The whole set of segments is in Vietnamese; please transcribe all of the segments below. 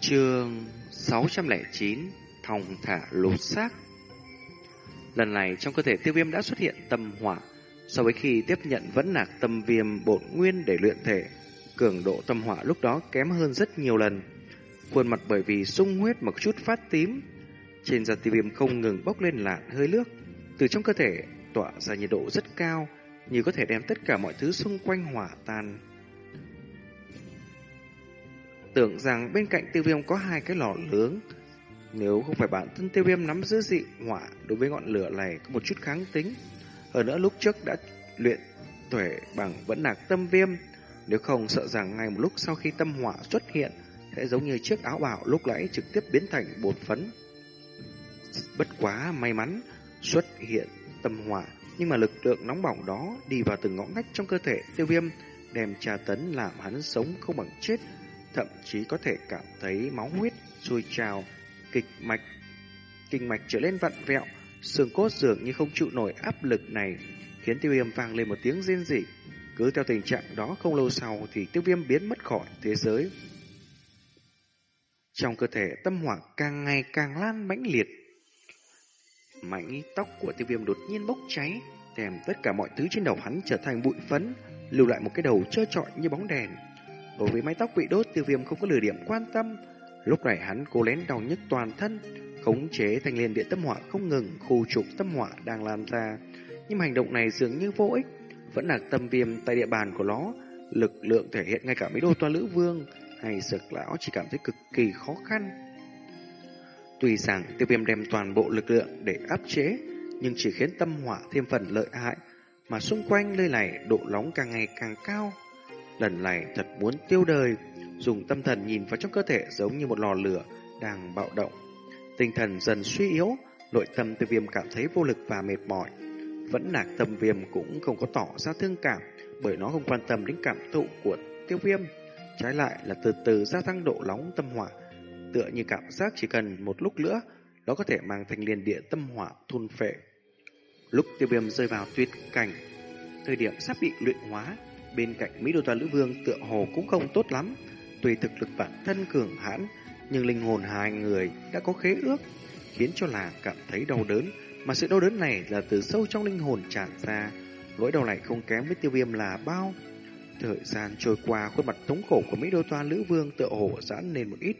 Chương 609 Thòng thả lột xác. Lần này trong cơ thể tiêu viêm đã xuất hiện tâm hỏa. So với khi tiếp nhận vẫn nạc tâm viêm bổn nguyên để luyện thể, Cường độ tâm hỏa lúc đó kém hơn rất nhiều lần. Khuôn mặt bởi vì sung huyết một chút phát tím, Trên da tiêu viêm không ngừng bốc lên lạn hơi nước. Từ trong cơ thể tỏa ra nhiệt độ rất cao, Như có thể đem tất cả mọi thứ xung quanh hỏa tan. Tưởng rằng bên cạnh tiêu viêm có hai cái lò lớn. Nếu không phải bản thân tiêu viêm nắm giữ dị hỏa Đối với ngọn lửa này có một chút kháng tính. Hơn nữa lúc trước đã luyện tuệ bằng vẫn nạc tâm viêm. Nếu không, sợ rằng ngay một lúc sau khi tâm hỏa xuất hiện, Sẽ giống như chiếc áo bào lúc nãy trực tiếp biến thành bột phấn. Bất quá may mắn xuất hiện tâm hỏa, Nhưng mà lực lượng nóng bỏng đó đi vào từng ngõ ngách trong cơ thể tiêu viêm, Đem trà tấn làm hắn sống không bằng chết thậm chí có thể cảm thấy máu huyết sôi trào, kịch mạch, kinh mạch trở lên vặn vẹo, xương cốt dường như không chịu nổi áp lực này, khiến tiêu viêm vang lên một tiếng rên rỉ. Cứ theo tình trạng đó không lâu sau thì tiêu viêm biến mất khỏi thế giới. Trong cơ thể tâm hỏa càng ngày càng lan mãnh liệt. Mảnh tóc của tiêu viêm đột nhiên bốc cháy, kèm tất cả mọi thứ trên đầu hắn trở thành bụi phấn, lưu lại một cái đầu trơ trọi như bóng đèn. Đối với mái tóc bị đốt, tiêu viêm không có lửa điểm quan tâm. Lúc này hắn cố lén đau nhức toàn thân, Khống chế thành liền điện tâm hỏa không ngừng, Khu trục tâm hỏa đang lan ra. Nhưng hành động này dường như vô ích, Vẫn là tâm viêm tại địa bàn của nó. Lực lượng thể hiện ngay cả mấy đô toa lữ vương Hay sực lão chỉ cảm thấy cực kỳ khó khăn. Tuy rằng tiêu viêm đem toàn bộ lực lượng để áp chế, Nhưng chỉ khiến tâm hỏa thêm phần lợi hại, Mà xung quanh nơi này độ nóng càng ngày càng cao. Lần này thật muốn tiêu đời, dùng tâm thần nhìn vào trong cơ thể giống như một lò lửa đang bạo động. Tinh thần dần suy yếu, nội tâm tiêu viêm cảm thấy vô lực và mệt mỏi. Vẫn nạc tâm viêm cũng không có tỏ ra thương cảm, bởi nó không quan tâm đến cảm thụ của tiêu viêm. Trái lại là từ từ gia tăng độ nóng tâm hỏa, tựa như cảm giác chỉ cần một lúc nữa, nó có thể mang thành liền địa tâm hỏa thôn phệ. Lúc tiêu viêm rơi vào tuyệt cảnh, thời điểm sắp bị luyện hóa, Bên cạnh Mỹ Đô Toa Lữ Vương tựa hồ cũng không tốt lắm. Tuy thực lực bản thân cường hãn, nhưng linh hồn hai người đã có khế ước, khiến cho là cảm thấy đau đớn. Mà sự đau đớn này là từ sâu trong linh hồn tràn ra. Nỗi đau này không kém với tiêu viêm là bao. Thời gian trôi qua, khuôn mặt thống khổ của Mỹ Đô Toa Lữ Vương tựa hồ giãn lên một ít.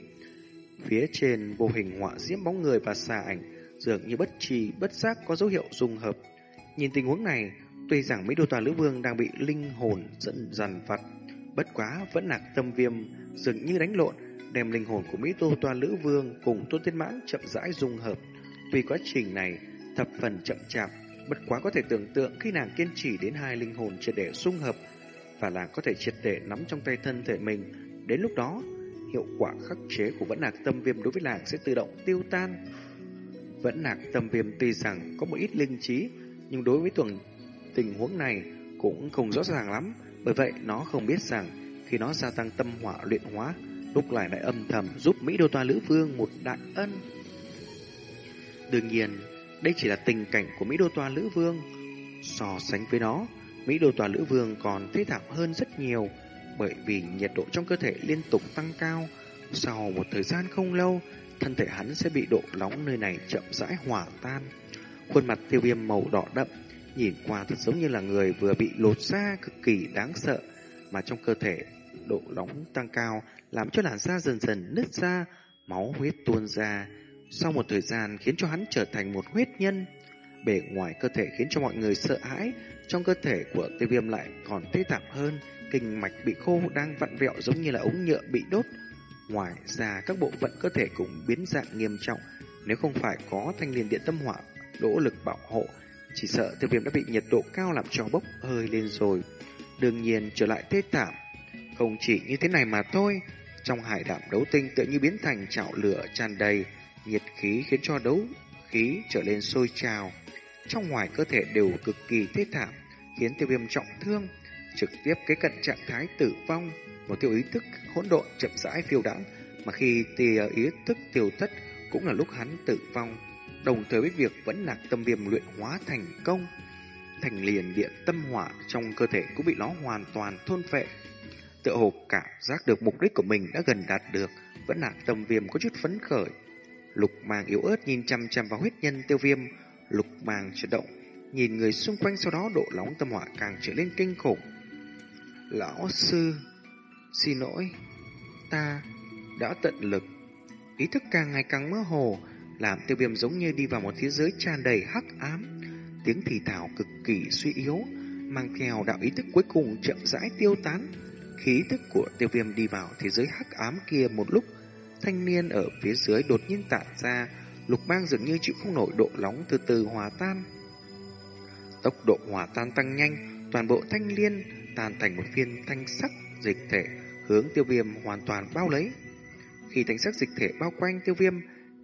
Phía trên vô hình họa diễm bóng người và xà ảnh, dường như bất trì, bất giác có dấu hiệu dung hợp. Nhìn tình huống này, Tuy rằng mỹ đô tòa lữ vương đang bị linh hồn dẫn dần vặt, bất quá vẫn nạc tâm viêm dường như đánh lộn, đem linh hồn của Mỹ đô toàn Lữ Vương cùng Tôn Tiên Mãn chậm rãi dung hợp. Tuy quá trình này thập phần chậm chạp, bất quá có thể tưởng tượng khi nàng kiên trì đến hai linh hồn triệt để dung hợp và là có thể triệt để nắm trong tay thân thể mình. Đến lúc đó, hiệu quả khắc chế của vẫn nạc tâm viêm đối với nàng sẽ tự động tiêu tan. Vẫn nạc tâm viêm tuy rằng có một ít linh trí, nhưng đối với tuần Tình huống này cũng không rõ ràng lắm, bởi vậy nó không biết rằng khi nó gia tăng tâm hỏa luyện hóa, lúc lại lại âm thầm giúp Mỹ Đô Toa Lữ Vương một đại ân. Đương nhiên, đây chỉ là tình cảnh của Mỹ Đô Toa Lữ Vương. So sánh với nó, Mỹ Đô Toa Lữ Vương còn thế thảm hơn rất nhiều, bởi vì nhiệt độ trong cơ thể liên tục tăng cao. Sau một thời gian không lâu, thân thể hắn sẽ bị độ nóng nơi này chậm rãi hỏa tan. Khuôn mặt tiêu viêm màu đỏ đậm Nhìn qua thật giống như là người vừa bị lột da cực kỳ đáng sợ, mà trong cơ thể độ nóng tăng cao làm cho làn da dần dần nứt ra, máu huyết tuôn ra. Sau một thời gian khiến cho hắn trở thành một huyết nhân. Bề ngoài cơ thể khiến cho mọi người sợ hãi, trong cơ thể của tiêu viêm lại còn tê tạp hơn, kinh mạch bị khô đang vặn vẹo giống như là ống nhựa bị đốt. Ngoài ra các bộ phận cơ thể cũng biến dạng nghiêm trọng, nếu không phải có thanh liền điện tâm hỏa đỗ lực bảo hộ chỉ sợ tiêu viêm đã bị nhiệt độ cao làm cho bốc hơi lên rồi. Đương nhiên trở lại tê tạm. Không chỉ như thế này mà thôi. Trong hải đảm đấu tinh tự như biến thành chảo lửa tràn đầy. Nhiệt khí khiến cho đấu khí trở lên sôi trào. Trong ngoài cơ thể đều cực kỳ tê thảm. Khiến tiêu viêm trọng thương. Trực tiếp cái cận trạng thái tử vong. Một tiêu ý thức hỗn độn chậm rãi phiêu đãng, mà khi tia ý thức tiêu thất cũng là lúc hắn tử vong đồng thời với việc vẫn lạc tâm viêm luyện hóa thành công. Thành liền điện tâm hỏa trong cơ thể cũng bị nó hoàn toàn thôn phệ. Tựa hồ cảm giác được mục đích của mình đã gần đạt được, vẫn lạc tâm viêm có chút phấn khởi. Lục màng yếu ớt nhìn chăm chăm vào huyết nhân tiêu viêm, lục màng chuyển động, nhìn người xung quanh sau đó độ nóng tâm hỏa càng trở lên kinh khủng. Lão sư, xin lỗi, ta đã tận lực. Ý thức càng ngày càng mơ hồ, làm tiêu viêm giống như đi vào một thế giới tràn đầy hắc ám. Tiếng thì thảo cực kỳ suy yếu, mang theo đạo ý thức cuối cùng chậm rãi tiêu tán. Khí thức của tiêu viêm đi vào thế giới hắc ám kia một lúc, thanh niên ở phía dưới đột nhiên tản ra, lục mang dường như chịu không nổi độ nóng từ từ hòa tan. Tốc độ hòa tan tăng nhanh, toàn bộ thanh liên tan thành một viên thanh sắc dịch thể hướng tiêu viêm hoàn toàn bao lấy. Khi thanh sắc dịch thể bao quanh tiêu viêm,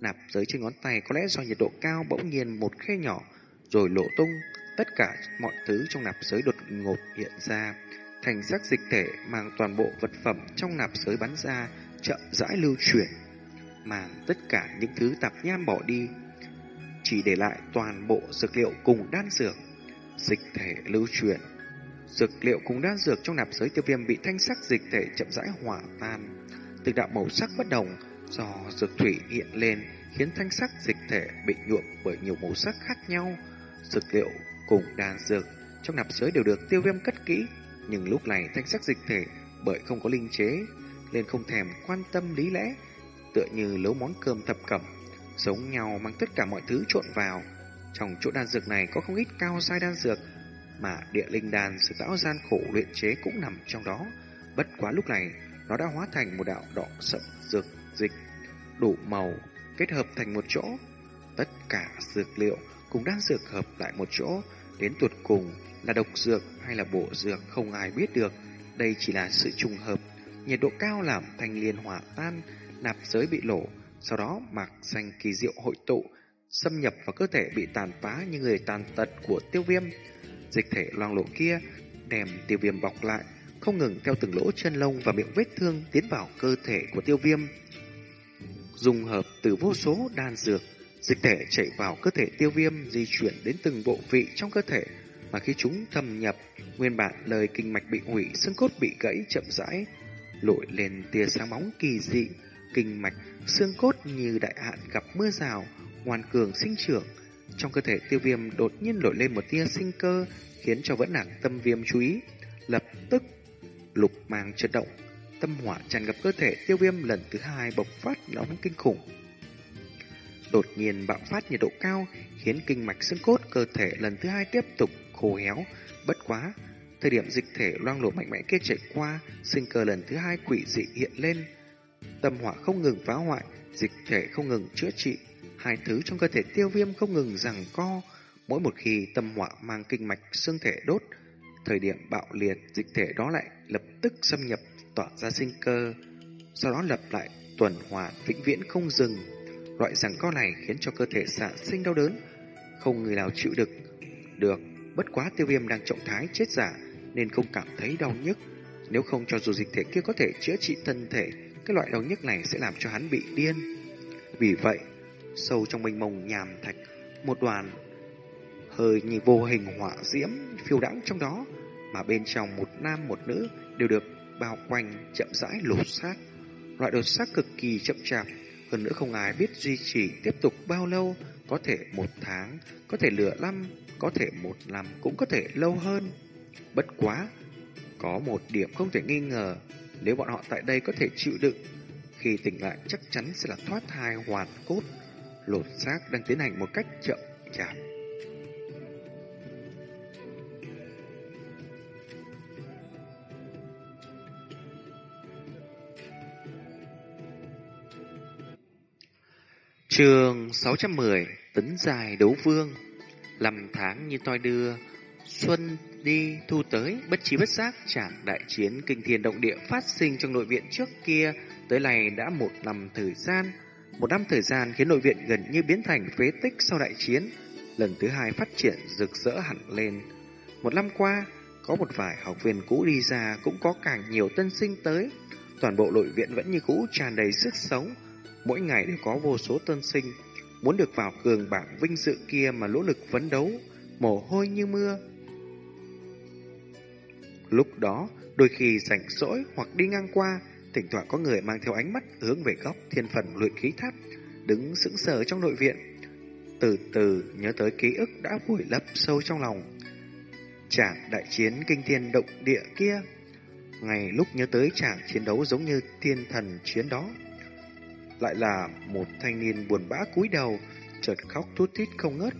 nạp giới trên ngón tay có lẽ do nhiệt độ cao bỗng nhiên một khe nhỏ, rồi lộ tung, tất cả mọi thứ trong nạp giới đột ngột hiện ra. Thành sắc dịch thể mang toàn bộ vật phẩm trong nạp giới bắn ra, chậm rãi lưu chuyển, màng tất cả những thứ tạp nham bỏ đi, chỉ để lại toàn bộ dược liệu cùng đan dược. Dịch thể lưu chuyển, dược liệu cùng đan dược trong nạp giới tiêu viêm bị thanh sắc dịch thể chậm rãi hòa tan. Từng đạo màu sắc bất đồng do dược thủy hiện lên khiến thanh sắc dịch thể bị nhuộm bởi nhiều màu sắc khác nhau. Dược liệu cùng đan dược trong nạp giới đều được tiêu viêm cất kỹ, nhưng lúc này thanh sắc dịch thể bởi không có linh chế nên không thèm quan tâm lý lẽ, tựa như nấu món cơm thập cẩm, giống nhau mang tất cả mọi thứ trộn vào. Trong chỗ đan dược này có không ít cao sai đan dược, mà địa linh đan sự tạo gian khổ luyện chế cũng nằm trong đó. Bất quá lúc này, nó đã hóa thành một đạo đỏ sậm dịch, đủ màu, kết hợp thành một chỗ. Tất cả dược liệu cùng đan dược hợp lại một chỗ, đến tuột cùng là độc dược hay là bộ dược không ai biết được. Đây chỉ là sự trùng hợp nhiệt độ cao làm thanh liên hỏa tan, nạp giới bị lổ, sau đó mạc xanh kỳ diệu hội tụ, xâm nhập vào cơ thể bị tàn phá như người tàn tật của tiêu viêm. Dịch thể loang lộ kia đem tiêu viêm bọc lại, không ngừng theo từng lỗ chân lông và miệng vết thương tiến vào cơ thể của tiêu viêm. Dùng hợp từ vô số đan dược, dịch thể chạy vào cơ thể tiêu viêm di chuyển đến từng bộ vị trong cơ thể, mà khi chúng thâm nhập, nguyên bản lời kinh mạch bị hủy, xương cốt bị gãy chậm rãi, lội lên tia sáng bóng kỳ dị, kinh mạch, xương cốt như đại hạn gặp mưa rào, ngoan cường sinh trưởng. Trong cơ thể tiêu viêm đột nhiên nổi lên một tia sinh cơ, khiến cho vẫn nặng tâm viêm chú ý. Lập tức, lục mang chấn động, tâm hỏa tràn ngập cơ thể tiêu viêm lần thứ hai bộc phát nóng kinh khủng. Đột nhiên bạo phát nhiệt độ cao, khiến kinh mạch xương cốt cơ thể lần thứ hai tiếp tục khô héo, bất quá Thời điểm dịch thể loang lộ mạnh mẽ kia chạy qua, sinh cơ lần thứ hai quỷ dị hiện lên. Tâm hỏa không ngừng phá hoại, dịch thể không ngừng chữa trị, hai thứ trong cơ thể tiêu viêm không ngừng rằng co. Mỗi một khi tâm hỏa mang kinh mạch xương thể đốt, thời điểm bạo liệt dịch thể đó lại lập tức xâm nhập tỏa ra sinh cơ, sau đó lập lại tuần hoàn vĩnh viễn không dừng. Loại rằng co này khiến cho cơ thể sản sinh đau đớn, không người nào chịu được. Được, bất quá tiêu viêm đang trọng thái chết giả, nên không cảm thấy đau nhức. Nếu không cho dù dịch thể kia có thể chữa trị thân thể, cái loại đau nhức này sẽ làm cho hắn bị điên. Vì vậy, sâu trong mênh mông nhàm thạch, một đoàn hơi như vô hình hỏa diễm phiêu đãng trong đó, mà bên trong một nam một nữ đều được bao quanh chậm rãi lột xác. Loại đột xác cực kỳ chậm chạp, hơn nữa không ai biết duy trì tiếp tục bao lâu, có thể một tháng, có thể lửa năm, có thể một năm, cũng có thể lâu hơn. Bất quá, có một điểm không thể nghi ngờ, nếu bọn họ tại đây có thể chịu đựng, khi tỉnh lại chắc chắn sẽ là thoát thai hoàn cốt, lột xác đang tiến hành một cách chậm chạp. Trường 610 Tấn dài đấu vương Lầm tháng như toi đưa Xuân đi thu tới, bất trí bất giác chẳng đại chiến kinh thiên động địa phát sinh trong nội viện trước kia, tới này đã một năm thời gian. Một năm thời gian khiến nội viện gần như biến thành phế tích sau đại chiến, lần thứ hai phát triển rực rỡ hẳn lên. Một năm qua, có một vài học viên cũ đi ra cũng có càng nhiều tân sinh tới. Toàn bộ nội viện vẫn như cũ tràn đầy sức sống, mỗi ngày đều có vô số tân sinh, muốn được vào cường bảng vinh dự kia mà nỗ lực phấn đấu, mồ hôi như mưa. Lúc đó, đôi khi rảnh rỗi hoặc đi ngang qua, thỉnh thoảng có người mang theo ánh mắt hướng về góc thiên phần luyện khí tháp, đứng sững sờ trong nội viện. Từ từ nhớ tới ký ức đã vùi lấp sâu trong lòng. Chàng đại chiến kinh thiên động địa kia, ngày lúc nhớ tới chàng chiến đấu giống như thiên thần chiến đó. Lại là một thanh niên buồn bã cúi đầu, chợt khóc thút thít không ngớt.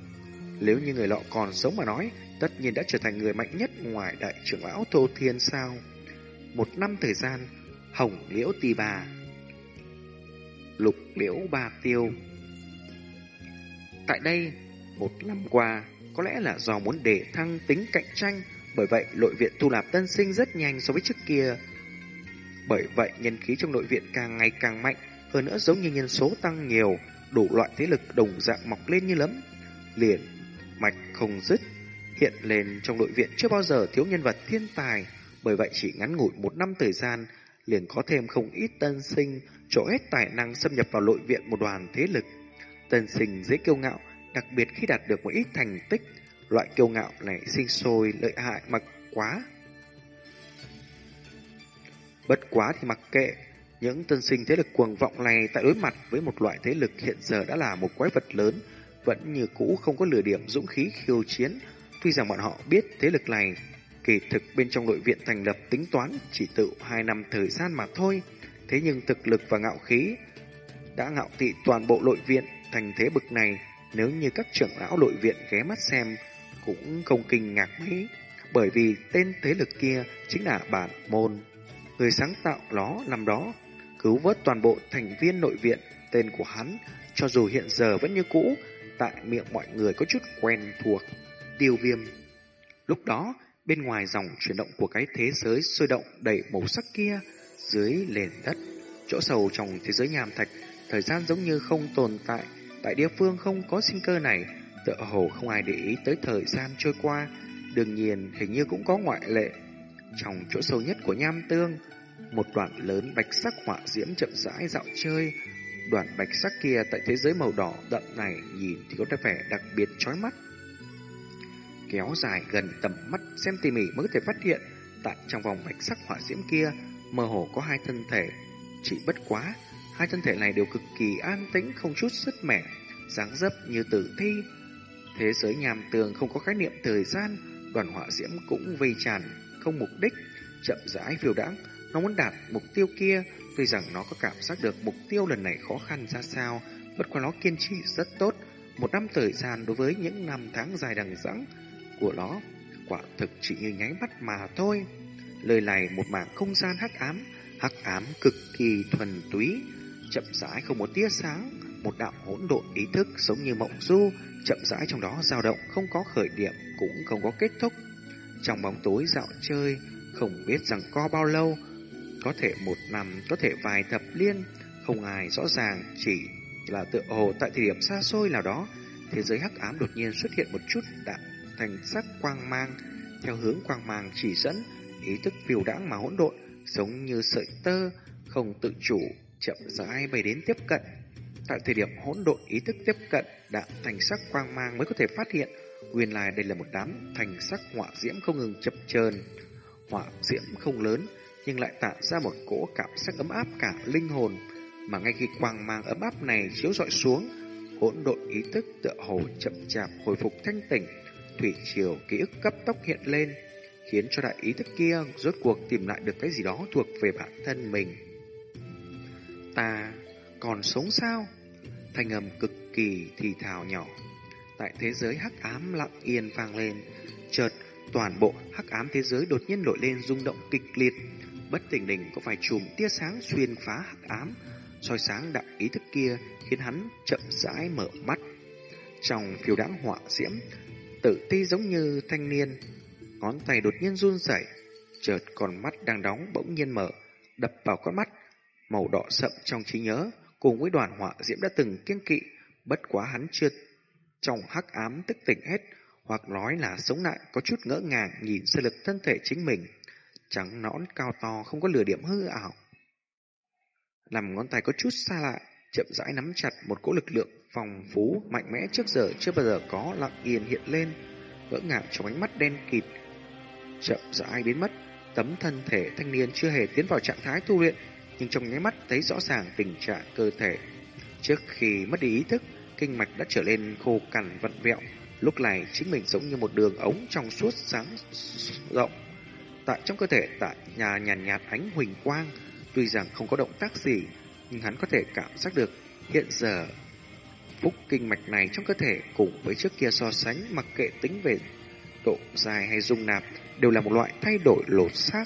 Nếu như người lọ còn sống mà nói, tất nhiên đã trở thành người mạnh nhất ngoài đại trưởng lão Tô Thiên sao. Một năm thời gian, hồng liễu tì bà, lục liễu ba tiêu. Tại đây, một năm qua, có lẽ là do muốn để thăng tính cạnh tranh, bởi vậy nội viện tu lạp tân sinh rất nhanh so với trước kia. Bởi vậy nhân khí trong nội viện càng ngày càng mạnh, hơn nữa giống như nhân số tăng nhiều, đủ loại thế lực đồng dạng mọc lên như lấm, liền mạch không dứt hiện lên trong nội viện chưa bao giờ thiếu nhân vật thiên tài, bởi vậy chỉ ngắn ngủi một năm thời gian liền có thêm không ít tân sinh chỗ hết tài năng xâm nhập vào nội viện một đoàn thế lực. Tân sinh dễ kiêu ngạo, đặc biệt khi đạt được một ít thành tích, loại kiêu ngạo này sinh sôi lợi hại mặc quá. Bất quá thì mặc kệ, những tân sinh thế lực cuồng vọng này tại đối mặt với một loại thế lực hiện giờ đã là một quái vật lớn, vẫn như cũ không có lửa điểm dũng khí khiêu chiến. Tuy rằng bọn họ biết thế lực này kỳ thực bên trong nội viện thành lập tính toán chỉ tự hai năm thời gian mà thôi. Thế nhưng thực lực và ngạo khí đã ngạo thị toàn bộ nội viện thành thế bực này. Nếu như các trưởng lão nội viện ghé mắt xem cũng không kinh ngạc mấy. Bởi vì tên thế lực kia chính là bản môn. Người sáng tạo nó năm đó cứu vớt toàn bộ thành viên nội viện. Tên của hắn cho dù hiện giờ vẫn như cũ tại miệng mọi người có chút quen thuộc. Tiêu viêm. Lúc đó, bên ngoài dòng chuyển động của cái thế giới sôi động đầy màu sắc kia, dưới nền đất, chỗ sâu trong thế giới nhàm thạch, thời gian giống như không tồn tại. Tại địa phương không có sinh cơ này, tựa hồ không ai để ý tới thời gian trôi qua. Đương nhiên, hình như cũng có ngoại lệ. Trong chỗ sâu nhất của nham tương, một đoạn lớn bạch sắc họa diễm chậm rãi dạo chơi, Đoạn bạch sắc kia tại thế giới màu đỏ đậm này nhìn thì có vẻ đặc biệt chói mắt. Kéo dài gần tầm mắt xem tỉ mỉ mới có thể phát hiện tại trong vòng bạch sắc họa diễm kia mơ hồ có hai thân thể. Chỉ bất quá, hai thân thể này đều cực kỳ an tĩnh không chút sức mẻ, dáng dấp như tử thi. Thế giới nhàm tường không có khái niệm thời gian, đoàn họa diễm cũng vây tràn, không mục đích, chậm rãi phiêu đãng. Nó muốn đạt mục tiêu kia Tuy rằng nó có cảm giác được mục tiêu lần này khó khăn ra sao, bất quá nó kiên trì rất tốt. Một năm thời gian đối với những năm tháng dài đằng đẵng của nó, quả thực chỉ như nháy mắt mà thôi. Lời này một mảng không gian hắc ám, hắc ám cực kỳ thuần túy, chậm rãi không một tia sáng, một đạo hỗn độn ý thức giống như mộng du, chậm rãi trong đó dao động, không có khởi điểm, cũng không có kết thúc. Trong bóng tối dạo chơi, không biết rằng co bao lâu, có thể một năm, có thể vài thập liên, không ai rõ ràng, chỉ là tựa hồ tại thời điểm xa xôi nào đó, thế giới hắc ám đột nhiên xuất hiện một chút đạn thành sắc quang mang, theo hướng quang mang chỉ dẫn, ý thức phiêu đãng mà hỗn độn, giống như sợi tơ, không tự chủ, chậm rãi bay đến tiếp cận. Tại thời điểm hỗn độn ý thức tiếp cận, đạn thành sắc quang mang mới có thể phát hiện, nguyên lai đây là một đám thành sắc họa diễm không ngừng chập chờn. Họa diễm không lớn, nhưng lại tạo ra một cỗ cảm giác ấm áp cả linh hồn, mà ngay khi quang mang ấm áp này chiếu rọi xuống, hỗn độn ý thức tựa hồ chậm chạp hồi phục thanh tỉnh, thủy triều ký ức cấp tốc hiện lên, khiến cho đại ý thức kia rốt cuộc tìm lại được cái gì đó thuộc về bản thân mình. Ta còn sống sao? Thanh âm cực kỳ thì thào nhỏ. Tại thế giới hắc ám lặng yên vang lên, chợt toàn bộ hắc ám thế giới đột nhiên nổi lên rung động kịch liệt, bất tỉnh lình có vài chùm tia sáng xuyên phá hắc ám, soi sáng đại ý thức kia khiến hắn chậm rãi mở mắt. Trong phiêu đáng họa diễm, tự ti giống như thanh niên, ngón tay đột nhiên run rẩy, chợt còn mắt đang đóng bỗng nhiên mở, đập vào con mắt màu đỏ sậm trong trí nhớ, cùng với đoàn họa diễm đã từng kiêng kỵ, bất quá hắn chưa trong hắc ám tức tỉnh hết, hoặc nói là sống lại có chút ngỡ ngàng nhìn sơ lực thân thể chính mình trắng nõn cao to không có lửa điểm hư ảo. Làm ngón tay có chút xa lạ, chậm rãi nắm chặt một cỗ lực lượng phòng phú mạnh mẽ trước giờ chưa bao giờ có lặng yên hiện lên, ngỡ ngàng trong ánh mắt đen kịt. Chậm rãi biến mất, tấm thân thể thanh niên chưa hề tiến vào trạng thái tu luyện, nhưng trong nháy mắt thấy rõ ràng tình trạng cơ thể. Trước khi mất đi ý thức, kinh mạch đã trở lên khô cằn vặn vẹo. Lúc này chính mình giống như một đường ống trong suốt sáng rộng. Tại trong cơ thể tại nhà nhàn nhạt, nhạt ánh huỳnh quang, tuy rằng không có động tác gì, nhưng hắn có thể cảm giác được hiện giờ phúc kinh mạch này trong cơ thể cùng với trước kia so sánh mặc kệ tính về độ dài hay dung nạp đều là một loại thay đổi lột xác.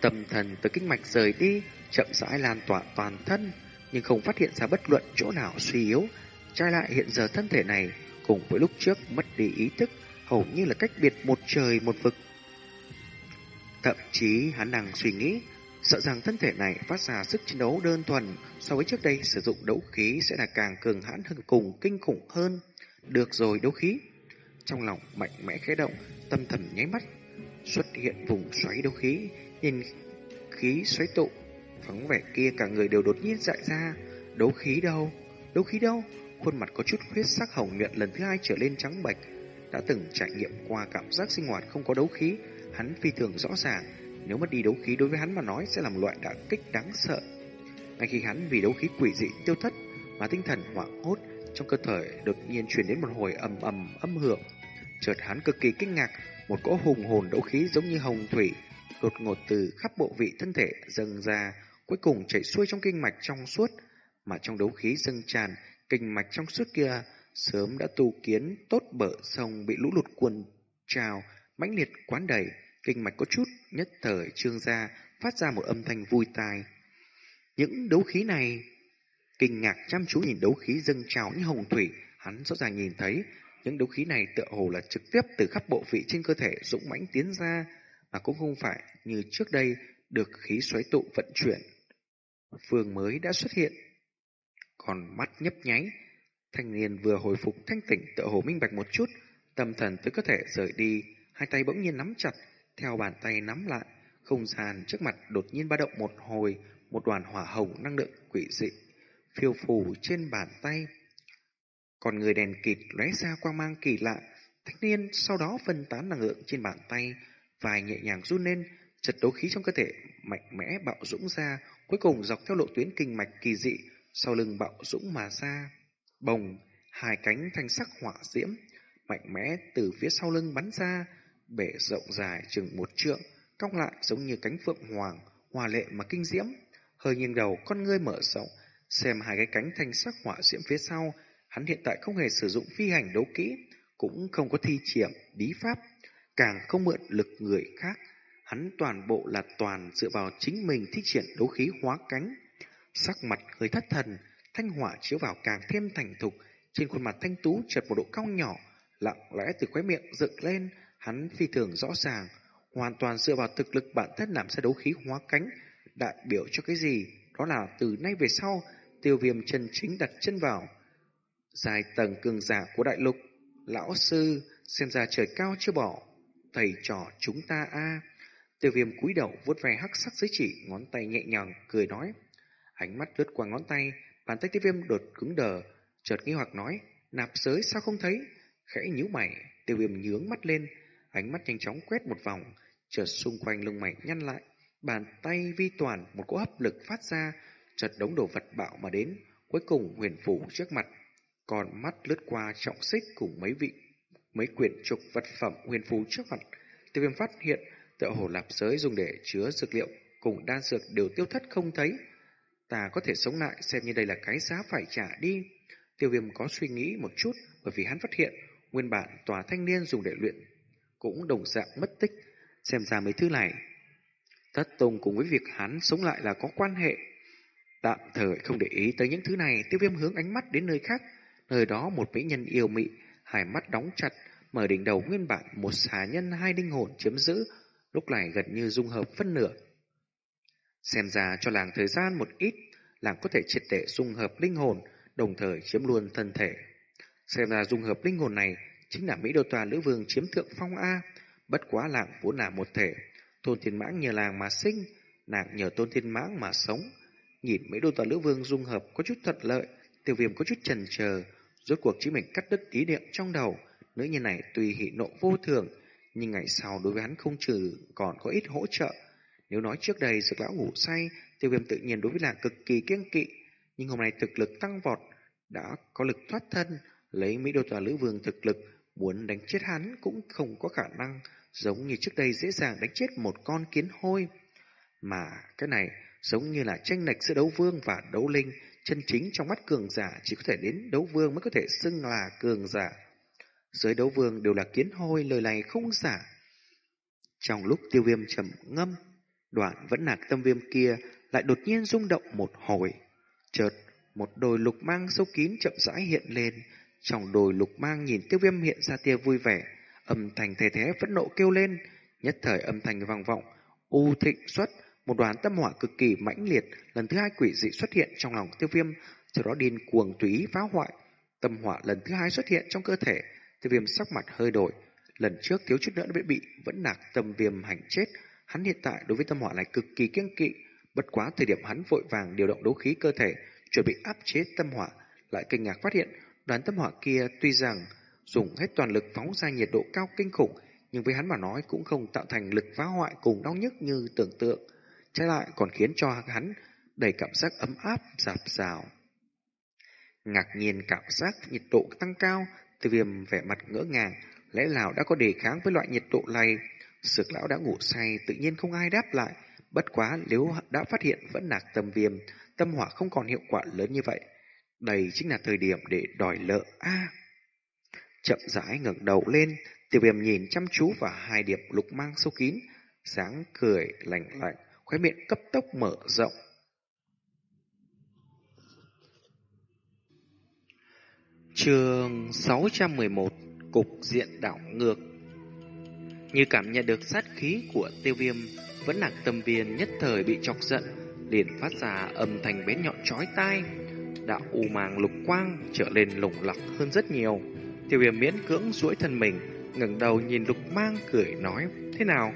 Tâm thần từ kinh mạch rời đi, chậm rãi lan tỏa toàn thân, nhưng không phát hiện ra bất luận chỗ nào suy yếu. Trái lại hiện giờ thân thể này cùng với lúc trước mất đi ý thức, hầu như là cách biệt một trời một vực. Thậm chí hắn đang suy nghĩ, sợ rằng thân thể này phát ra sức chiến đấu đơn thuần so với trước đây sử dụng đấu khí sẽ là càng cường hãn hơn cùng kinh khủng hơn. Được rồi đấu khí. Trong lòng mạnh mẽ khẽ động, tâm thần nháy mắt, xuất hiện vùng xoáy đấu khí, nhìn khí xoáy tụ, Phóng vẻ kia cả người đều đột nhiên dại ra, đấu khí đâu, đấu khí đâu, khuôn mặt có chút huyết sắc hồng nhuận lần thứ hai trở lên trắng bệch, đã từng trải nghiệm qua cảm giác sinh hoạt không có đấu khí, hắn phi thường rõ ràng, nếu mất đi đấu khí đối với hắn mà nói sẽ là một loại đả kích đáng sợ. Ngay khi hắn vì đấu khí quỷ dị tiêu thất mà tinh thần hoảng hốt trong cơ thể đột nhiên truyền đến một hồi ầm ầm âm hưởng, chợt hắn cực kỳ kinh ngạc, một cỗ hùng hồn đấu khí giống như hồng thủy đột ngột từ khắp bộ vị thân thể dâng ra, cuối cùng chảy xuôi trong kinh mạch trong suốt, mà trong đấu khí dâng tràn, kinh mạch trong suốt kia sớm đã tu kiến tốt bờ sông bị lũ lụt cuồn trào, mãnh liệt quán đầy, kinh mạch có chút nhất thời trương ra, phát ra một âm thanh vui tai. Những đấu khí này, kinh ngạc chăm chú nhìn đấu khí dâng trào như hồng thủy, hắn rõ ràng nhìn thấy những đấu khí này tựa hồ là trực tiếp từ khắp bộ vị trên cơ thể dũng mãnh tiến ra, mà cũng không phải như trước đây được khí xoáy tụ vận chuyển. Phương mới đã xuất hiện, còn mắt nhấp nháy, thanh niên vừa hồi phục thanh tỉnh tựa hồ minh bạch một chút, tâm thần tới có thể rời đi, hai tay bỗng nhiên nắm chặt, theo bàn tay nắm lại, không gian trước mặt đột nhiên ba động một hồi, một đoàn hỏa hồng năng lượng quỷ dị phiêu phù trên bàn tay. Còn người đèn kịt lóe ra quang mang kỳ lạ, thanh niên sau đó phân tán năng lượng trên bàn tay, vài nhẹ nhàng run lên, chật đấu khí trong cơ thể mạnh mẽ bạo dũng ra, cuối cùng dọc theo lộ tuyến kinh mạch kỳ dị, sau lưng bạo dũng mà ra. Bồng, hai cánh thanh sắc hỏa diễm, mạnh mẽ từ phía sau lưng bắn ra, bể rộng dài chừng một trượng, cong lại giống như cánh phượng hoàng, hòa lệ mà kinh diễm. Hơi nghiêng đầu, con ngươi mở rộng, xem hai cái cánh thanh sắc hỏa diễm phía sau, hắn hiện tại không hề sử dụng phi hành đấu kỹ, cũng không có thi triển bí pháp, càng không mượn lực người khác. Hắn toàn bộ là toàn dựa vào chính mình thi triển đấu khí hóa cánh. Sắc mặt hơi thất thần, thanh hỏa chiếu vào càng thêm thành thục, trên khuôn mặt thanh tú chợt một độ cong nhỏ, lặng lẽ từ khóe miệng dựng lên, hắn phi thường rõ ràng, hoàn toàn dựa vào thực lực bản thân làm ra đấu khí hóa cánh, đại biểu cho cái gì? Đó là từ nay về sau, tiêu viêm chân chính đặt chân vào. Dài tầng cường giả của đại lục, lão sư, xem ra trời cao chưa bỏ, thầy trò chúng ta a Tiêu viêm cúi đầu vuốt ve hắc sắc giới chỉ, ngón tay nhẹ nhàng, cười nói. Ánh mắt lướt qua ngón tay, bàn tay tiêu viêm đột cứng đờ, chợt nghi hoặc nói, nạp giới sao không thấy? Khẽ nhíu mày, tiêu viêm nhướng mắt lên, ánh mắt nhanh chóng quét một vòng, chợt xung quanh lưng mày nhăn lại, bàn tay vi toàn một cỗ hấp lực phát ra, chợt đống đồ vật bạo mà đến, cuối cùng huyền phủ trước mặt, còn mắt lướt qua trọng xích cùng mấy vị mấy quyển trục vật phẩm huyền phủ trước mặt. Tiêu viêm phát hiện tựa hồ lạp giới dùng để chứa dược liệu cùng đan dược đều tiêu thất không thấy. Ta có thể sống lại xem như đây là cái giá phải trả đi. Tiêu viêm có suy nghĩ một chút bởi vì hắn phát hiện nguyên bản tòa thanh niên dùng để luyện cũng đồng dạng mất tích. Xem ra mấy thứ này thất tùng cùng với việc hắn sống lại là có quan hệ. Tạm thời không để ý tới những thứ này, tiêu viêm hướng ánh mắt đến nơi khác. Nơi đó một mỹ nhân yêu mị, hai mắt đóng chặt, mở đỉnh đầu nguyên bản một xà nhân hai linh hồn chiếm giữ, lúc này gần như dung hợp phân nửa. Xem ra cho làng thời gian một ít, làng có thể triệt để dung hợp linh hồn, đồng thời chiếm luôn thân thể. Xem ra dung hợp linh hồn này chính là Mỹ Đô Tòa Lữ Vương chiếm thượng phong A, bất quá làng vốn là một thể. Tôn Thiên Mãng nhờ làng mà sinh, nàng nhờ Tôn Thiên Mãng mà sống. Nhìn Mỹ Đô Tòa Lữ Vương dung hợp có chút thuận lợi, tiêu viêm có chút chần chờ rốt cuộc chính mình cắt đứt ý niệm trong đầu. Nữ nhân này tùy hị nộ vô thường, nhưng ngày sau đối với hắn không trừ còn có ít hỗ trợ. Nếu nói trước đây dược lão ngủ say, tiêu viêm tự nhiên đối với làng cực kỳ kiêng kỵ. Nhưng hôm nay thực lực tăng vọt, đã có lực thoát thân, lấy Mỹ đô tòa lữ vương thực lực, muốn đánh chết hắn cũng không có khả năng, giống như trước đây dễ dàng đánh chết một con kiến hôi. Mà cái này giống như là tranh lệch giữa đấu vương và đấu linh, chân chính trong mắt cường giả chỉ có thể đến đấu vương mới có thể xưng là cường giả. Dưới đấu vương đều là kiến hôi, lời này không giả. Trong lúc tiêu viêm trầm ngâm, đoạn vẫn nạc tâm viêm kia lại đột nhiên rung động một hồi. Chợt, một đồi lục mang sâu kín chậm rãi hiện lên. Trong đồi lục mang nhìn tiêu viêm hiện ra tia vui vẻ, âm thanh thề thế phẫn nộ kêu lên. Nhất thời âm thanh vang vọng, u thịnh xuất, một đoàn tâm hỏa cực kỳ mãnh liệt, lần thứ hai quỷ dị xuất hiện trong lòng tiêu viêm, sau đó điên cuồng túy phá hoại. Tâm hỏa lần thứ hai xuất hiện trong cơ thể, tiêu viêm sắc mặt hơi đổi. Lần trước thiếu chút nữa đã bị vẫn nạc tâm viêm hành chết, hắn hiện tại đối với tâm hỏa này cực kỳ kiêng kỵ, bất quá thời điểm hắn vội vàng điều động đấu khí cơ thể, chuẩn bị áp chế tâm hỏa, lại kinh ngạc phát hiện đoàn tâm hỏa kia tuy rằng dùng hết toàn lực phóng ra nhiệt độ cao kinh khủng, nhưng với hắn mà nói cũng không tạo thành lực phá hoại cùng đau nhức như tưởng tượng trái lại còn khiến cho hắn đầy cảm giác ấm áp, dạp dào. Ngạc nhiên cảm giác nhiệt độ tăng cao, từ viêm vẻ mặt ngỡ ngàng, lẽ nào đã có đề kháng với loại nhiệt độ này. Sược lão đã ngủ say, tự nhiên không ai đáp lại. Bất quá nếu đã phát hiện vẫn nạc tâm viêm, tâm hỏa không còn hiệu quả lớn như vậy. Đây chính là thời điểm để đòi lợ a. Chậm rãi ngẩng đầu lên, tiêu viêm nhìn chăm chú vào hai điểm lục mang sâu kín, sáng cười lạnh lạnh khóe miệng cấp tốc mở rộng. Trường 611 Cục diện đảo ngược. Như cảm nhận được sát khí của tiêu viêm Vẫn là tâm viên nhất thời bị chọc giận Liền phát ra âm thanh bén nhọn chói tai. Đạo u màng lục quang trở lên lủng lặc hơn rất nhiều Tiêu viêm miễn cưỡng duỗi thân mình ngẩng đầu nhìn lục mang cười nói Thế nào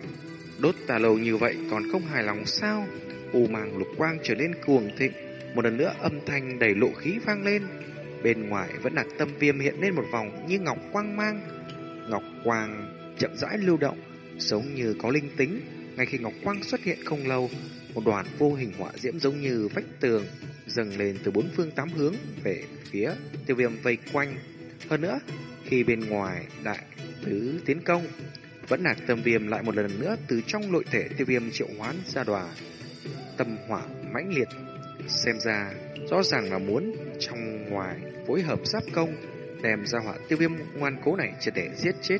Đốt tà lầu như vậy còn không hài lòng sao? U màng lục quang trở nên cuồng thịnh, một lần nữa âm thanh đầy lộ khí vang lên. Bên ngoài vẫn là tâm viêm hiện lên một vòng như ngọc quang mang. Ngọc quang chậm rãi lưu động, giống như có linh tính. Ngay khi ngọc quang xuất hiện không lâu, một đoàn vô hình họa diễm giống như vách tường dâng lên từ bốn phương tám hướng về phía tiêu viêm vây quanh. Hơn nữa, khi bên ngoài đại tứ tiến công, vẫn nạc tâm viêm lại một lần nữa từ trong nội thể tiêu viêm triệu hoán ra đòa. Tâm hỏa mãnh liệt. Xem ra, rõ ràng là muốn trong ngoài phối hợp giáp công, đem ra hỏa tiêu viêm ngoan cố này triệt để giết chết.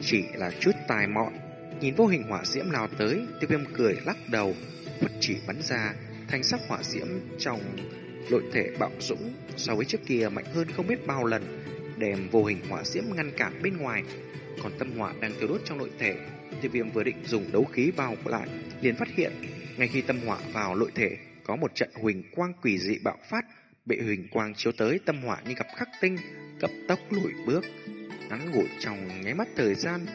Chỉ là chút tài mọn, nhìn vô hình hỏa diễm nào tới, tiêu viêm cười lắc đầu, vật chỉ bắn ra, thành sắc hỏa diễm trong nội thể bạo dũng so với trước kia mạnh hơn không biết bao lần, đem vô hình hỏa diễm ngăn cản bên ngoài, còn tâm hỏa đang tiêu đốt trong nội thể. Tiêu viêm vừa định dùng đấu khí bao lại, liền phát hiện, ngay khi tâm hỏa vào nội thể, có một trận huỳnh quang quỷ dị bạo phát, bị huỳnh quang chiếu tới tâm hỏa như gặp khắc tinh, cấp tốc lùi bước. Ngắn ngủi trong nháy mắt thời gian,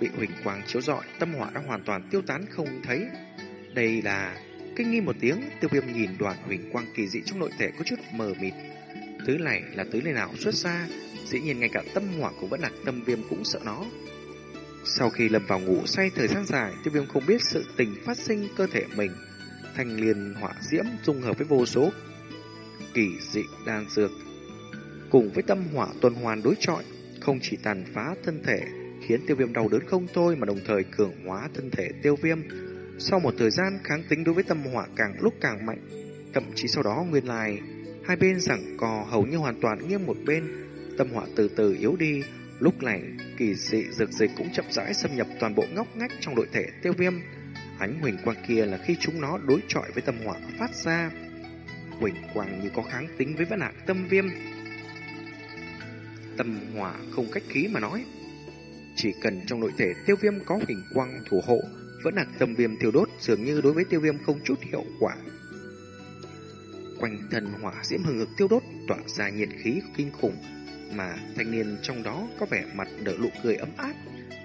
bị huỳnh quang chiếu rọi, tâm hỏa đã hoàn toàn tiêu tán không thấy. Đây là kinh nghi một tiếng, tiêu viêm nhìn đoàn huỳnh quang kỳ dị trong nội thể có chút mờ mịt. Thứ này là thứ này nào xuất ra, Dĩ nhiên ngay cả tâm hỏa cũng vẫn là tâm viêm cũng sợ nó. Sau khi lâm vào ngủ say thời gian dài, tiêu viêm không biết sự tình phát sinh cơ thể mình. Thành liền hỏa diễm dung hợp với vô số kỳ dị đan dược. Cùng với tâm hỏa tuần hoàn đối chọi, không chỉ tàn phá thân thể, khiến tiêu viêm đau đớn không thôi mà đồng thời cường hóa thân thể tiêu viêm. Sau một thời gian kháng tính đối với tâm hỏa càng lúc càng mạnh, thậm chí sau đó nguyên lai hai bên giằng cò hầu như hoàn toàn nghiêng một bên, tâm hỏa từ từ yếu đi. Lúc này, kỳ dị dược dịch cũng chậm rãi xâm nhập toàn bộ ngóc ngách trong đội thể tiêu viêm. Ánh huỳnh quang kia là khi chúng nó đối chọi với tâm hỏa phát ra. Huỳnh quang như có kháng tính với vấn nạn tâm viêm. Tâm hỏa không cách khí mà nói. Chỉ cần trong nội thể tiêu viêm có huỳnh quang thủ hộ, vẫn là tầm viêm thiêu đốt dường như đối với tiêu viêm không chút hiệu quả. Quanh thần hỏa diễm hừng hực tiêu đốt tỏa ra nhiệt khí kinh khủng, mà thanh niên trong đó có vẻ mặt nở nụ cười ấm áp.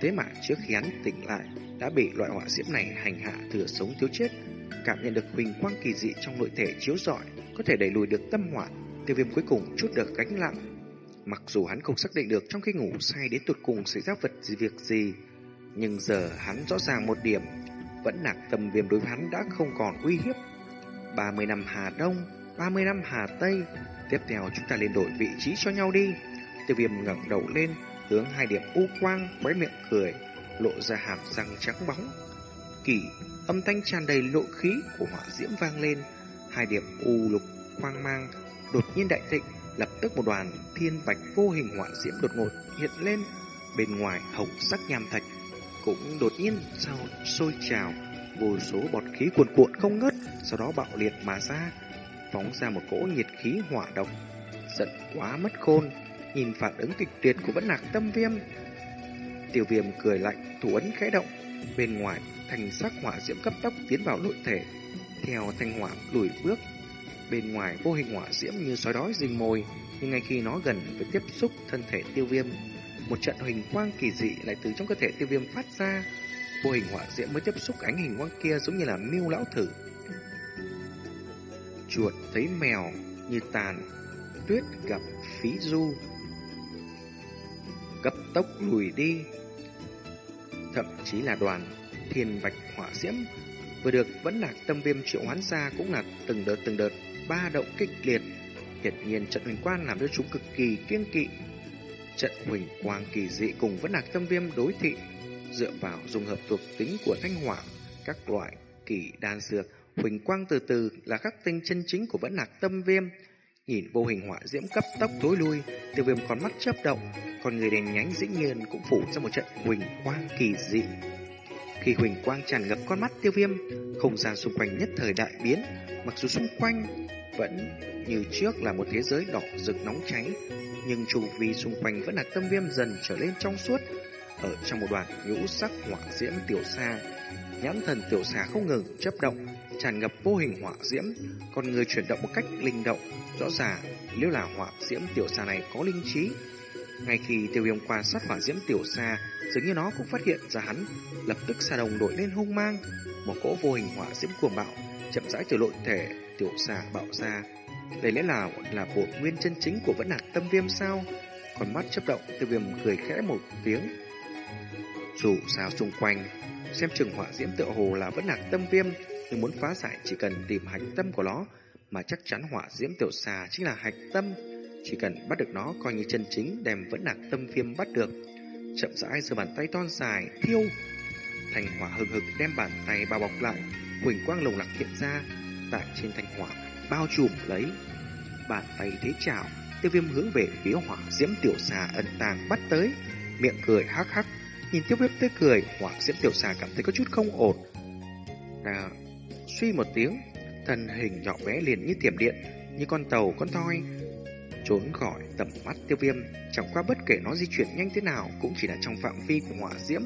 Thế mà trước khi hắn tỉnh lại, đã bị loại hỏa diễm này hành hạ thừa sống thiếu chết. Cảm nhận được huỳnh quang kỳ dị trong nội thể chiếu rọi, có thể đẩy lùi được tâm hỏa, tiêu viêm cuối cùng chút được gánh nặng. Mặc dù hắn không xác định được trong khi ngủ say đến tuột cùng xảy ra vật gì việc gì, nhưng giờ hắn rõ ràng một điểm, vẫn nạc tầm viêm đối với hắn đã không còn uy hiếp. 30 năm Hà Đông, 30 năm Hà Tây, tiếp theo chúng ta lên đổi vị trí cho nhau đi. Tiêu viêm ngẩng đầu lên, hướng hai điểm u quang, khóe miệng cười, lộ ra hàm răng trắng bóng. Kỳ, âm thanh tràn đầy lộ khí của hỏa diễm vang lên, hai điểm u lục quang mang đột nhiên đại thịnh, lập tức một đoàn thiên bạch vô hình hỏa diễm đột ngột hiện lên, bên ngoài hồng sắc nham thạch cũng đột nhiên sao sôi trào, vô số bọt khí cuồn cuộn không ngớt, sau đó bạo liệt mà ra, phóng ra một cỗ nhiệt khí hỏa độc. Giận quá mất khôn, nhìn phản ứng kịch liệt của vẫn nạc tâm viêm. Tiểu viêm cười lạnh, thủ ấn khẽ động, bên ngoài thành sắc hỏa diễm cấp tốc tiến vào nội thể, theo thanh hỏa lùi bước. Bên ngoài vô hình hỏa diễm như sói đói rình mồi, nhưng ngay khi nó gần với tiếp xúc thân thể tiêu viêm, một trận hình quang kỳ dị lại từ trong cơ thể tiêu viêm phát ra. Vô hình hỏa diễm mới tiếp xúc ánh hình quang kia giống như là miêu lão thử. Chuột thấy mèo như tàn, tuyết gặp phí du. Cấp tốc lùi đi. Thậm chí là đoàn thiên bạch hỏa diễm vừa được vẫn lạc tâm viêm triệu hoán ra cũng là từng đợt từng đợt ba động kịch liệt. Hiển nhiên trận huyền quan làm cho chúng cực kỳ kiêng kỵ Trận huỳnh quang kỳ dị cùng vẫn lạc tâm viêm đối thị, dựa vào dung hợp thuộc tính của thanh hỏa, các loại kỳ đan dược, huỳnh quang từ từ là các tinh chân chính của vẫn lạc tâm viêm. Nhìn vô hình hỏa diễm cấp tốc tối lui, tiêu viêm còn mắt chớp động, còn người đèn nhánh dĩ nhiên cũng phủ ra một trận huỳnh quang kỳ dị. Khi huỳnh quang tràn ngập con mắt tiêu viêm, không gian xung quanh nhất thời đại biến, mặc dù xung quanh vẫn như trước là một thế giới đỏ rực nóng cháy, nhưng chu vi xung quanh vẫn là tâm viêm dần trở lên trong suốt. Ở trong một đoàn ngũ sắc hỏa diễm tiểu xa, nhãn thần tiểu xa không ngừng chấp động, tràn ngập vô hình hỏa diễm, con người chuyển động một cách linh động. Rõ ràng, nếu là hỏa diễm tiểu xa này có linh trí, ngay khi tiêu viêm quan sát hỏa diễm tiểu xa, dường như nó cũng phát hiện ra hắn, lập tức xa đồng đổi lên hung mang, một cỗ vô hình hỏa diễm cuồng bạo, chậm rãi từ lộn thể tiểu xà bạo ra, đây lẽ nào là bổn nguyên chân chính của vẫn hạc tâm viêm sao? Còn mắt chấp động, tiêu viêm cười khẽ một tiếng. Dù sao xung quanh, xem chừng họa diễm tựa hồ là vẫn hạc tâm viêm, nhưng muốn phá giải chỉ cần tìm hạch tâm của nó, mà chắc chắn họa diễm tiểu xà chính là hạch tâm. Chỉ cần bắt được nó coi như chân chính đem vẫn hạc tâm viêm bắt được. Chậm rãi giơ bàn tay toan dài, thiêu. Thành hỏa hừng hực đem bàn tay bao bọc lại, huỳnh quang lồng lặc hiện ra, tại trên thanh hỏa bao trùm lấy. Bàn tay thế chảo, tiêu viêm hướng về phía hỏa diễm tiểu xà ẩn tàng bắt tới, miệng cười hắc hắc. Nhìn tiêu viêm tươi cười, hỏa diễm tiểu xà cảm thấy có chút không ổn. à, suy một tiếng, thân hình nhỏ bé liền như tiềm điện, như con tàu, con thoi trốn khỏi tầm mắt tiêu viêm. Chẳng qua bất kể nó di chuyển nhanh thế nào cũng chỉ là trong phạm vi của hỏa diễm.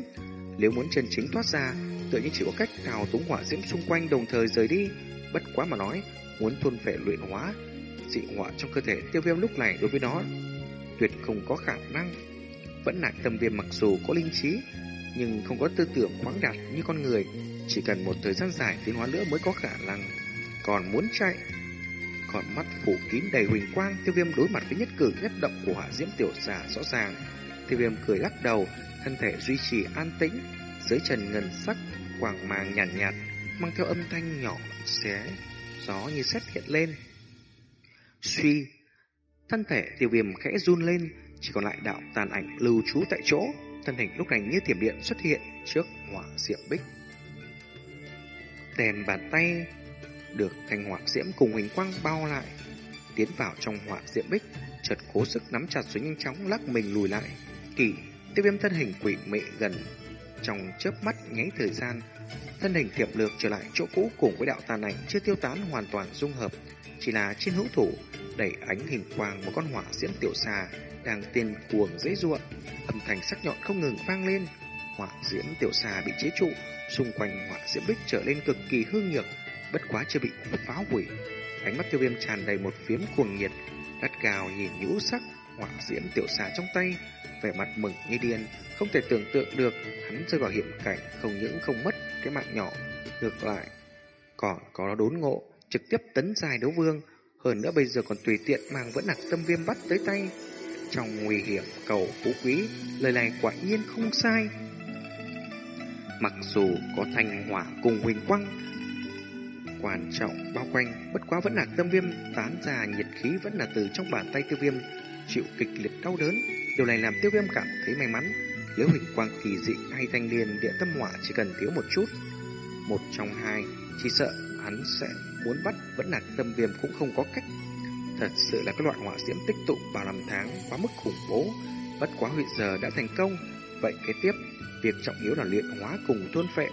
Nếu muốn chân chính thoát ra, tự nhiên chỉ có cách thao túng hỏa diễm xung quanh đồng thời rời đi. Bất quá mà nói, muốn thôn phệ luyện hóa dị hỏa trong cơ thể tiêu viêm lúc này đối với nó tuyệt không có khả năng. Vẫn nạc tâm viêm mặc dù có linh trí, nhưng không có tư tưởng khoáng đạt như con người, chỉ cần một thời gian dài tiến hóa nữa mới có khả năng. Còn muốn chạy, còn mắt phủ kín đầy huỳnh quang, tiêu viêm đối mặt với nhất cử nhất động của hỏa diễm tiểu xà rõ ràng. Tiêu viêm cười lắc đầu, thân thể duy trì an tĩnh, dưới trần ngân sắc, quàng màng nhàn nhạt, nhạt, mang theo âm thanh nhỏ xé gió như sét hiện lên. Suy, thân thể tiêu viêm khẽ run lên, chỉ còn lại đạo tàn ảnh lưu trú tại chỗ. Thân hình lúc này như thiểm điện xuất hiện trước hỏa diệm bích. Đèn bàn tay được thành hỏa diễm cùng hình quang bao lại, tiến vào trong hỏa diệm bích, chợt cố sức nắm chặt rồi nhanh chóng lắc mình lùi lại. Kỳ, tiêu viêm thân hình quỷ mị gần trong chớp mắt nháy thời gian, thân hình thiệp lược trở lại chỗ cũ cùng với đạo tàn ảnh chưa tiêu tán hoàn toàn dung hợp, chỉ là trên hữu thủ đẩy ánh hình quang một con hỏa diễm tiểu xà đang tiên cuồng dễ ruộng, âm thanh sắc nhọn không ngừng vang lên. Hỏa diễm tiểu xà bị chế trụ, xung quanh hỏa diễm bích trở lên cực kỳ hương nhược, bất quá chưa bị phá hủy. Ánh mắt tiêu viêm tràn đầy một phiếm cuồng nhiệt, gắt gào nhìn nhũ sắc hỏa diễm tiểu xà trong tay, vẻ mặt mừng như điên, không thể tưởng tượng được hắn rơi vào hiểm cảnh không những không mất cái mạng nhỏ, ngược lại còn có nó đốn ngộ, trực tiếp tấn dài đấu vương, hơn nữa bây giờ còn tùy tiện mang vẫn nặc tâm viêm bắt tới tay. Trong nguy hiểm cầu phú quý, lời này quả nhiên không sai. Mặc dù có thanh hỏa cùng huỳnh quang quan trọng bao quanh, bất quá vẫn là tâm viêm tán ra nhiệt khí vẫn là từ trong bàn tay tiêu viêm chịu kịch liệt đau đớn. Điều này làm tiêu viêm cảm thấy may mắn. Nếu huỳnh quang kỳ dị hay thanh niên địa tâm hỏa chỉ cần thiếu một chút, một trong hai, chỉ sợ hắn sẽ muốn bắt vẫn là tâm viêm cũng không có cách. Thật sự là cái loại hỏa diễm tích tụ vào năm tháng quá mức khủng bố. Bất quá huyện giờ đã thành công, vậy kế tiếp việc trọng yếu là luyện hóa cùng thôn phệ.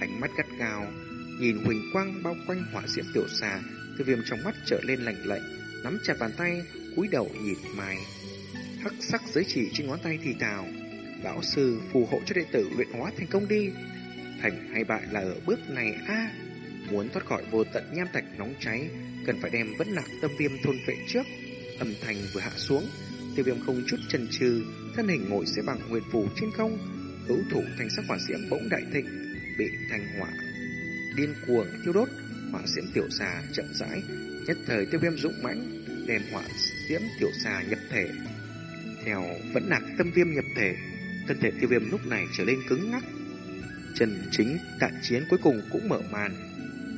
Ánh mắt gắt gao Nhìn huỳnh quang bao quanh hỏa diễm tiểu xà, tiêu viêm trong mắt trở lên lạnh lạnh, nắm chặt bàn tay, cúi đầu nhìn mài. Hắc sắc giới chỉ trên ngón tay thì thào, lão sư phù hộ cho đệ tử luyện hóa thành công đi. Thành hay bại là ở bước này a Muốn thoát khỏi vô tận nham thạch nóng cháy, cần phải đem vẫn nặng tâm viêm thôn vệ trước. Âm thanh vừa hạ xuống, tiêu viêm không chút chần chừ, thân hình ngồi xếp bằng nguyệt phù trên không, hữu thủ thành sắc hỏa diễm bỗng đại thịnh, bị thành hỏa điên cuồng thiêu đốt, hỏa diễm tiểu xà chậm rãi, nhất thời tiêu viêm dũng mãnh, đem hỏa diễm tiểu xà nhập thể. Theo vẫn nặng tâm viêm nhập thể, thân thể tiêu viêm lúc này trở lên cứng ngắc. Chân chính đại chiến cuối cùng cũng mở màn.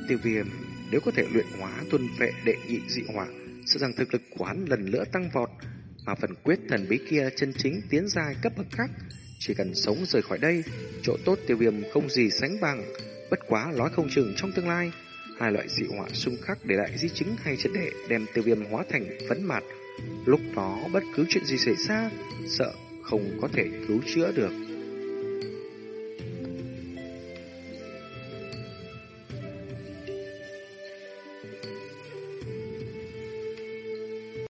Tiêu viêm nếu có thể luyện hóa tuân vệ đệ nhị dị hỏa, sẽ rằng thực lực của hắn lần nữa tăng vọt, mà phần quyết thần bí kia chân chính tiến dài cấp bậc khác. Chỉ cần sống rời khỏi đây, chỗ tốt tiêu viêm không gì sánh bằng, Bất quá nói không chừng trong tương lai, hai loại dị hỏa xung khắc để lại di chứng hay chất đệ đem tiêu viêm hóa thành phấn mặt. Lúc đó bất cứ chuyện gì xảy ra, sợ không có thể cứu chữa được.